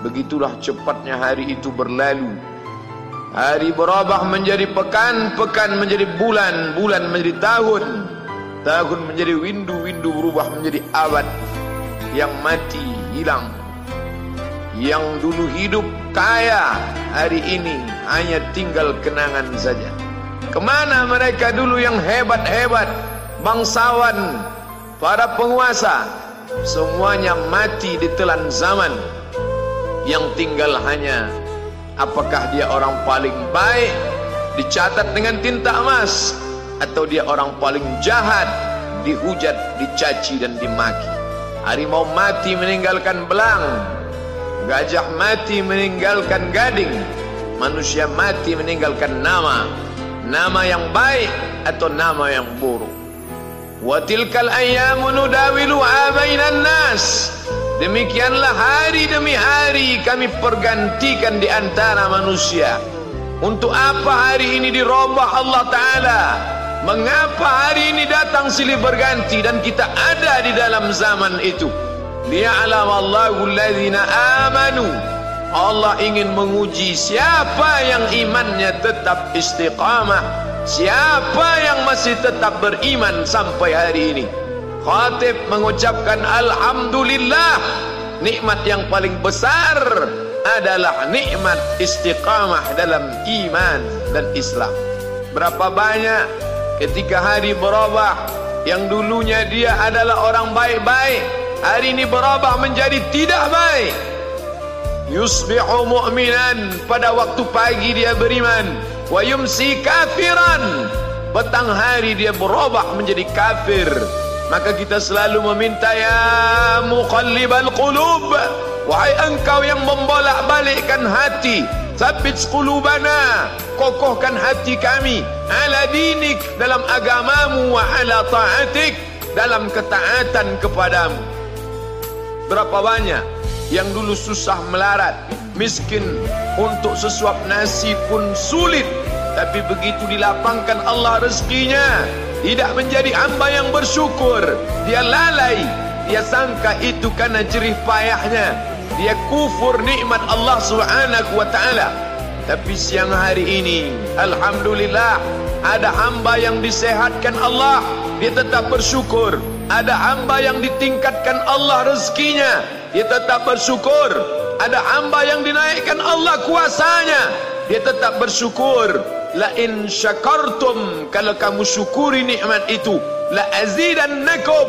Begitulah cepatnya hari itu berlalu. Hari berubah menjadi pekan, pekan menjadi bulan, bulan menjadi tahun. Tahun menjadi windu, windu berubah menjadi abad. Yang mati hilang. Yang dulu hidup kaya, hari ini hanya tinggal kenangan saja. Kemana mereka dulu yang hebat-hebat, bangsawan, para penguasa, semuanya mati di telan zaman. Yang tinggal hanya apakah dia orang paling baik dicatat dengan tinta emas atau dia orang paling jahat dihujat, dicaci dan dimaki. Harimau mati meninggalkan belang, gajah mati meninggalkan gading, manusia mati meninggalkan nama, nama yang baik atau nama yang buruk. Wa tilkal ayyamu nudawilu bainan nas. Demikianlah hari demi hari kami pergantikan di antara manusia. Untuk apa hari ini dirubah Allah Ta'ala? Mengapa hari ini datang silih berganti dan kita ada di dalam zaman itu? Li'alam Allahu alladhina amanu. Allah ingin menguji siapa yang imannya tetap istiqamah. Siapa yang masih tetap beriman sampai hari ini. Khatib mengucapkan Alhamdulillah. Nikmat yang paling besar adalah nikmat istiqamah dalam iman dan Islam. Berapa banyak ketika hari berubah Yang dulunya dia adalah orang baik-baik Hari ini berubah menjadi tidak baik. Yusbihu mu'minan pada waktu pagi dia beriman. Wa yumsi kafiran Petang hari dia berubah menjadi kafir Maka kita selalu meminta ya muqallibal qulub wahai engkau yang membolak-balikkan hati sabit qulubana kokohkan hati kami ala dinik dalam agamamu wa ala taatik dalam ketaatan kepadamu. Berapa banyak yang dulu susah melarat miskin untuk sesuap nasi pun sulit tapi begitu dilapangkan Allah rezekinya tidak menjadi hamba yang bersyukur. Dia lalai. Dia sangka itu karena jerih payahnya. Dia kufur nikmat Allah Subhanahu wa taala. Tapi siang hari ini alhamdulillah ada hamba yang disehatkan Allah. Dia tetap bersyukur. Ada hamba yang ditingkatkan Allah rezekinya. Dia tetap bersyukur. Ada hamba yang dinaikkan Allah kuasanya. Dia tetap bersyukur la in syakartum kalau kamu syukuri nikmat itu la azidannakum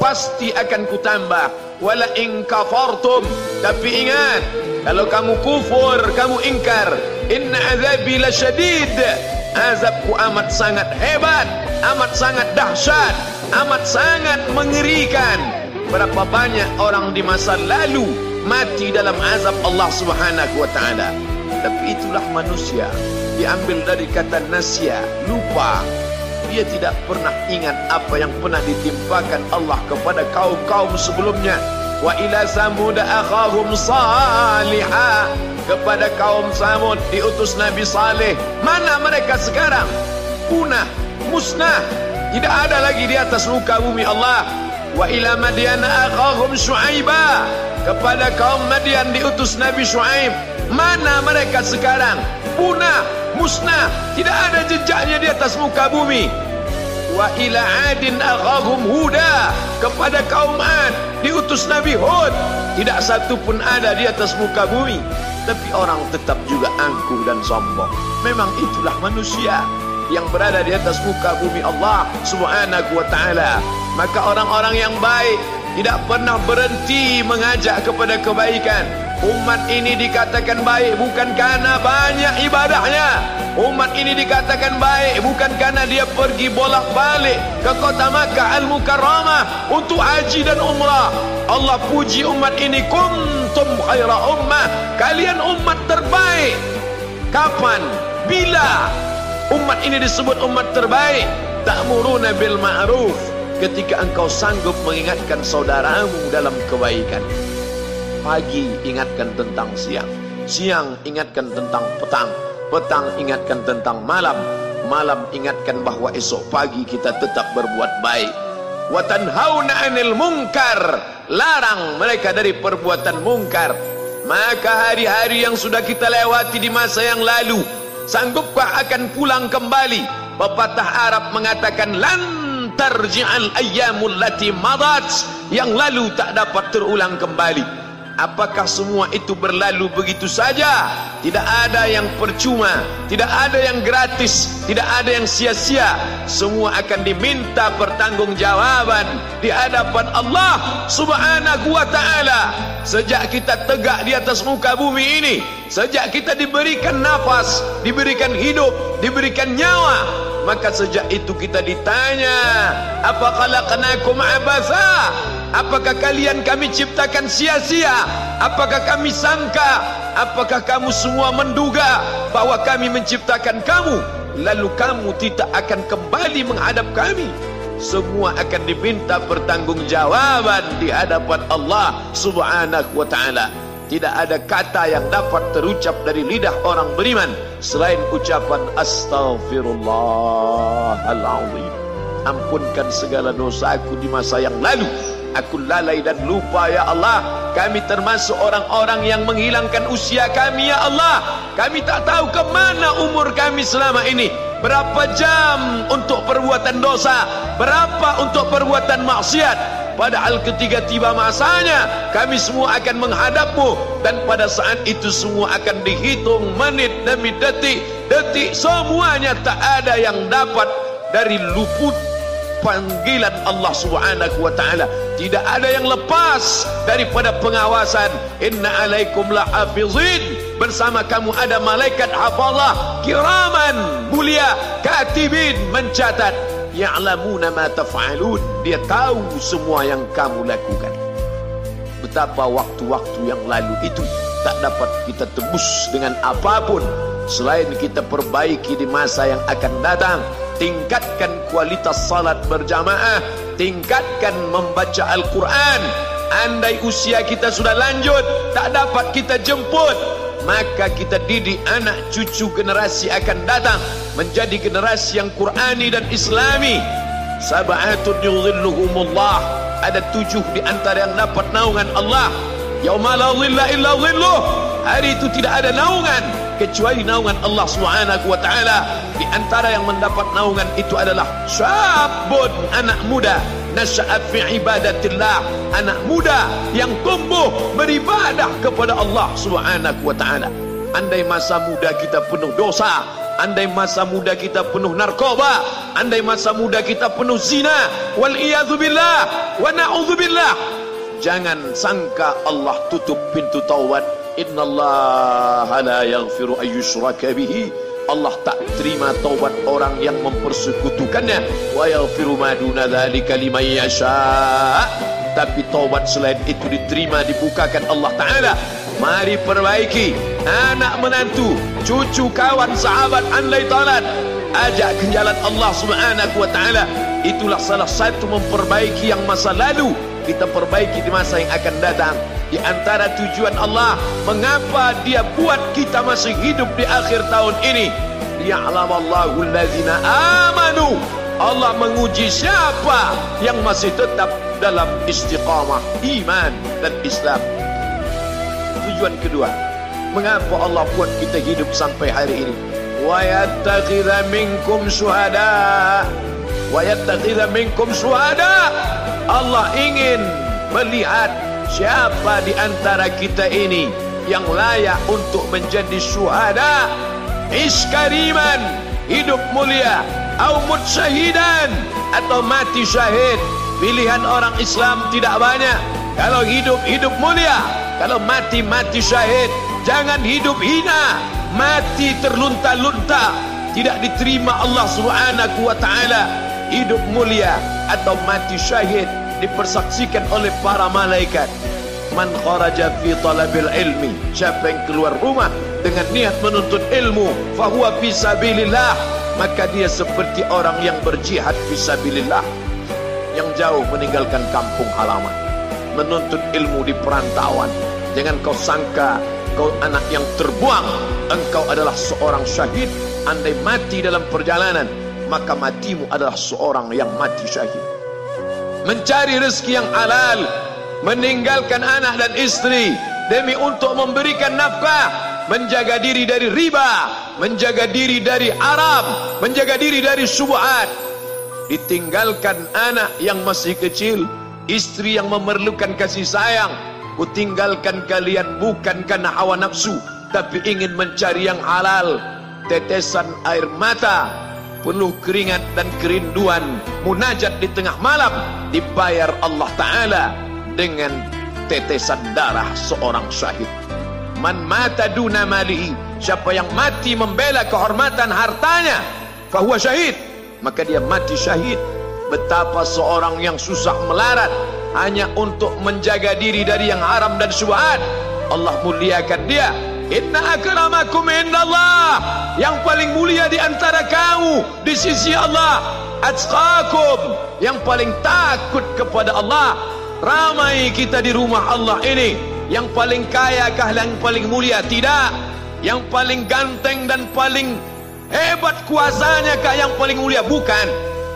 pasti akan kutambah. Wala in kafartum tapi ingat kalau kamu kufur kamu ingkar inna azabi lasyadid. Azabku amat sangat hebat amat sangat dahsyat amat sangat mengerikan. Berapa banyak orang di masa lalu mati dalam azab Allah Subhanahu wa taala. Tapi itulah manusia diambil dari kata nasya lupa. Dia tidak pernah ingat apa yang pernah ditimpakan Allah kepada kaum-kaum sebelumnya. Wa ila samud akhahum salihah kepada kaum samud diutus nabi saleh. Mana mereka sekarang? Punah musnah. Tidak ada lagi di atas muka bumi Allah. Wa ila madyan akhahum syuaiba kepada kaum madian diutus nabi syuaib mana mereka sekarang? Punah, musnah, tidak ada jejaknya di atas muka bumi. Wa ila adin aghahum huda kepada kaum Ad diutus Nabi Hud. Tidak satu pun ada di atas muka bumi. Tapi orang tetap juga angkuh dan sombong. Memang itulah manusia yang berada di atas muka bumi Allah Subhanahu wa taala. Maka orang-orang yang baik tidak pernah berhenti mengajak kepada kebaikan Umat ini dikatakan baik bukan karena banyak ibadahnya. Umat ini dikatakan baik bukan karena dia pergi bolak-balik ke kota Makkah Al-Mukarramah untuk haji dan umrah. Allah puji umat ini kuntum khaira ummah. Kalian umat terbaik. Kapan? Bila? Umat ini disebut umat terbaik. Ta'muruna bil ma'ruf. Ketika engkau sanggup mengingatkan saudaramu dalam kebaikan. Pagi ingatkan tentang siang Siang ingatkan tentang petang Petang ingatkan tentang malam Malam ingatkan bahawa esok pagi kita tetap berbuat baik. Watanhauna anil mungkar Larang mereka dari perbuatan mungkar maka hari-hari yang sudah kita lewati di masa yang lalu sanggupkah akan pulang kembali? Pepatah Arab mengatakan lan tarji'al ayyamul lati madat yang lalu tak dapat terulang kembali Apakah semua itu berlalu begitu saja? Tidak ada yang percuma, tidak ada yang gratis, tidak ada yang sia-sia. Semua akan diminta pertanggungjawaban di hadapan Allah Subhanahu wa taala. Sejak kita tegak di atas muka bumi ini, sejak kita diberikan nafas, diberikan hidup, diberikan nyawa, maka sejak itu kita ditanya, apa khalaqnakum abatha? Apakah kalian kami ciptakan sia-sia? Apakah kami sangka? Apakah kamu semua menduga bahwa kami menciptakan kamu? Lalu kamu tidak akan kembali menghadap kami? Semua akan diminta pertanggungjawaban di hadapan Allah Subhanahu wa taala. Tidak ada kata yang dapat terucap dari lidah orang beriman selain ucapan astaghfirullahalazim. Ampunkan segala dosaku di masa yang lalu. Aku lalai dan lupa ya Allah. Kami termasuk orang-orang yang menghilangkan usia kami ya Allah. Kami tak tahu ke mana umur kami selama ini. Berapa jam untuk perbuatan dosa? Berapa untuk perbuatan maksiat Padahal ketika tiba masanya Kami semua akan menghadapmu Dan pada saat itu semua akan dihitung Menit demi detik. Detik semuanya tak ada yang dapat Dari luput panggilan Allah Subhanahu wa taala. Tidak ada yang lepas daripada pengawasan. Inna alaikum lahafizin bersama kamu ada malaikat hafazah kiraman mulia katibin mencatat ya'lamuna ma taf'alun. Dia tahu semua yang kamu lakukan. Betapa waktu-waktu yang lalu itu tak dapat kita tebus dengan apapun selain kita perbaiki di masa yang akan datang. Tingkatkan kualitas salat berjamaah. Tingkatkan membaca Al-Quran. Andai usia kita sudah lanjut tak dapat kita jemput maka kita didik anak cucu generasi akan datang menjadi generasi yang Qurani dan Islami. Sab'atun yudhilluhumullah ada tujuh di antara yang dapat naungan Allah. Yauma la illa dhilluh hari itu tidak ada naungan kecuali naungan Allah Subhanahu wa taala. Di antara yang mendapat naungan itu adalah syabun anak muda nasya'at fi ibadatillah. Anak muda yang tumbuh beribadah kepada Allah Subhanahu wa taala. Andai masa muda kita penuh dosa andai masa muda kita penuh narkoba andai masa muda kita penuh zina wal billah wa na'udzubillah jangan sangka Allah tutup pintu taubat. Inna Allah la yaghfiru ayyushraka bihi Allah tak terima taubat orang yang mempersekutukannya. Wa yaghfiru ma duna dzalika liman yasha. Tapi taubat selain itu diterima dibukakan Allah taala. Mari perbaiki. Anak menantu cucu kawan sahabat andai talat. Ajak ke jalan Allah Subhanahu wa taala. Itulah salah satu memperbaiki yang masa lalu. Kita perbaiki di masa yang akan datang di antara tujuan Allah mengapa dia buat kita masih hidup di akhir tahun ini? Ya'lamallahu allazina amanu. Allah menguji siapa yang masih tetap dalam istiqamah iman dan Islam. Tujuan kedua mengapa Allah buat kita hidup sampai hari ini? Wa yattakhidha minkum syuhada wa yattakhidha minkum syuhada Allah ingin melihat siapa di antara kita ini yang layak untuk menjadi syuhada? Iskariman hidup mulia atau mutsyahidan atau mati syahid. Pilihan orang Islam tidak banyak. Kalau hidup hidup mulia. Kalau mati mati syahid. Jangan hidup hina. Mati terlunta-lunta. Tidak diterima Allah Subhanahu wa taala. Hidup mulia atau mati syahid dipersaksikan oleh para malaikat. Man kharaja fi talabil ilmi siapa yang keluar rumah dengan niat menuntut ilmu fahuwa fi sabilillah maka dia seperti orang yang berjihad fi sabilillah yang jauh meninggalkan kampung halaman. Menuntut ilmu di perantauan. Jangan kau sangka kau anak yang terbuang. Engkau adalah seorang syahid. Andai mati dalam perjalanan maka matimu adalah seorang yang mati syahid mencari rezeki yang halal meninggalkan anak dan istri demi untuk memberikan nafkah menjaga diri dari riba, menjaga diri dari Arab, menjaga diri dari subuhat. Ditinggalkan anak yang masih kecil, istri yang memerlukan kasih sayang. Kutinggalkan kalian bukan karena hawa nafsu, tapi ingin mencari yang halal. Tetesan air mata, penuh keringat dan kerinduan, munajat di tengah malam, dibayar Allah Ta'ala dengan tetesan darah seorang syahid. Man mata duna malihi siapa yang mati membela kehormatan hartanya fahuwa syahid maka dia mati syahid. Betapa seorang yang susah melarat hanya untuk menjaga diri dari yang haram dan syubhat. Allah muliakan dia inna akramakum indallah. Yang paling mulia di antara kamu di sisi Allah atqakum yang paling takut kepada Allah ramai kita di rumah Allah ini. Yang paling kaya kah yang paling mulia tidak. Yang paling ganteng dan paling hebat kuasanya kah yang paling mulia? Bukan.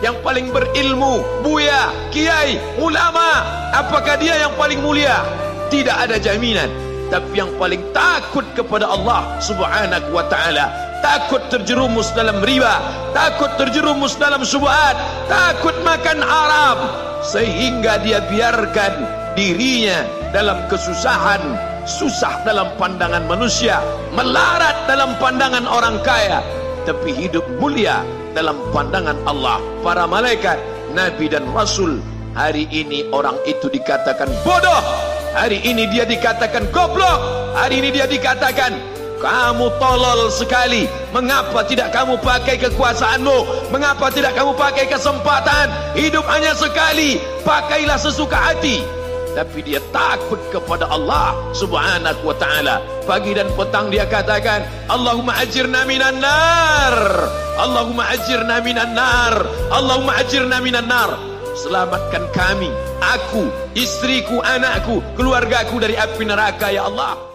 Yang paling berilmu buya kiai ulama apakah dia yang paling mulia? Tidak ada jaminan tapi yang paling takut kepada Allah subhanahu wa ta'ala. Takut terjerumus dalam riba. Takut terjerumus dalam subhat. Takut makan Arab. Sehingga dia biarkan dirinya dalam kesusahan. Susah dalam pandangan manusia. Melarat dalam pandangan orang kaya. Tapi hidup mulia dalam pandangan Allah. Para malaikat nabi dan rasul. Hari ini orang itu dikatakan bodoh hari ini dia dikatakan goblok. Hari ini dia dikatakan kamu tolol sekali. Mengapa tidak kamu pakai kekuasaanmu? Mengapa tidak kamu pakai kesempatan? Hidup hanya sekali. Pakailah sesuka hati. Tapi dia takut kepada Allah subhanahu wa ta'ala. Pagi dan petang dia katakan Allahumma ajirna minan nar. Allahumma ajirna minan nar. Allahumma ajirna minan nar selamatkan kami aku istriku anakku keluargaku dari api neraka ya Allah